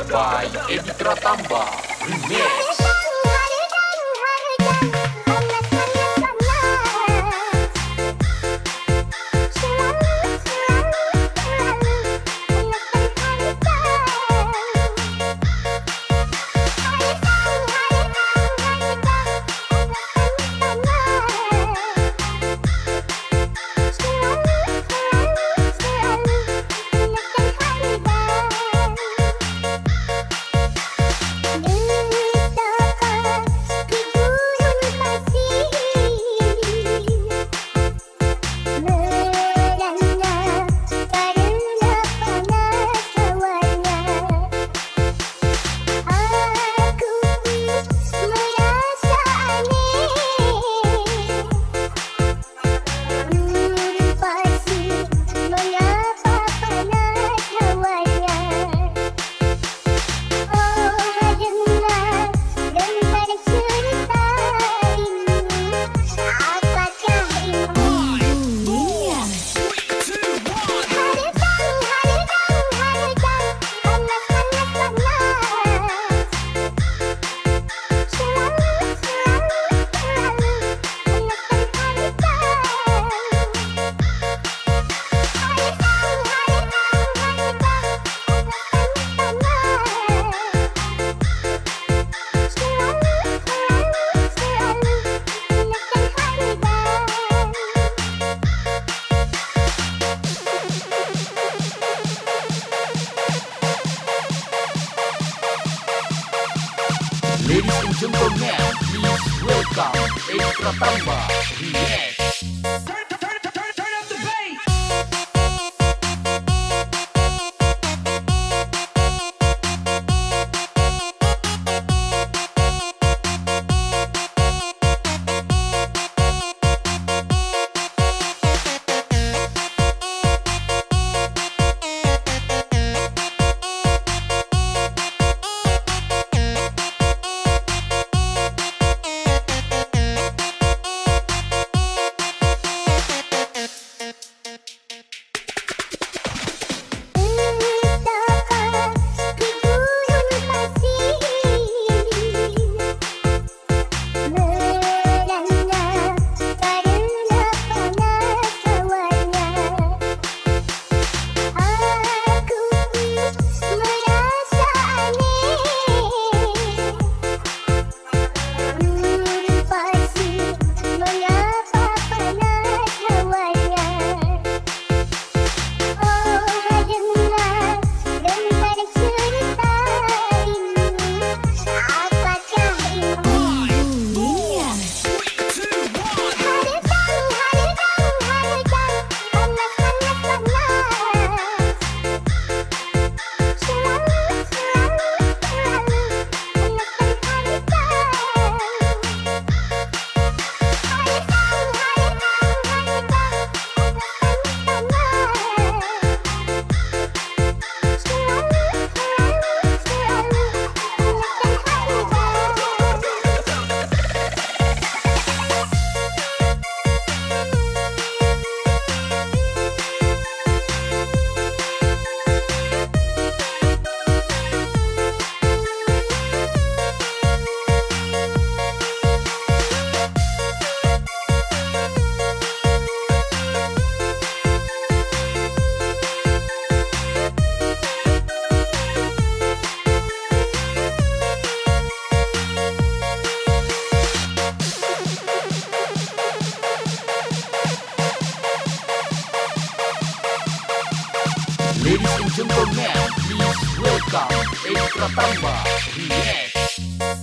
By Edi Pratamba Remix Ladies and gentlemen, please welcome Edi Pratamba Remix Ladies and gentlemen, please welcome Edi Pratamba React.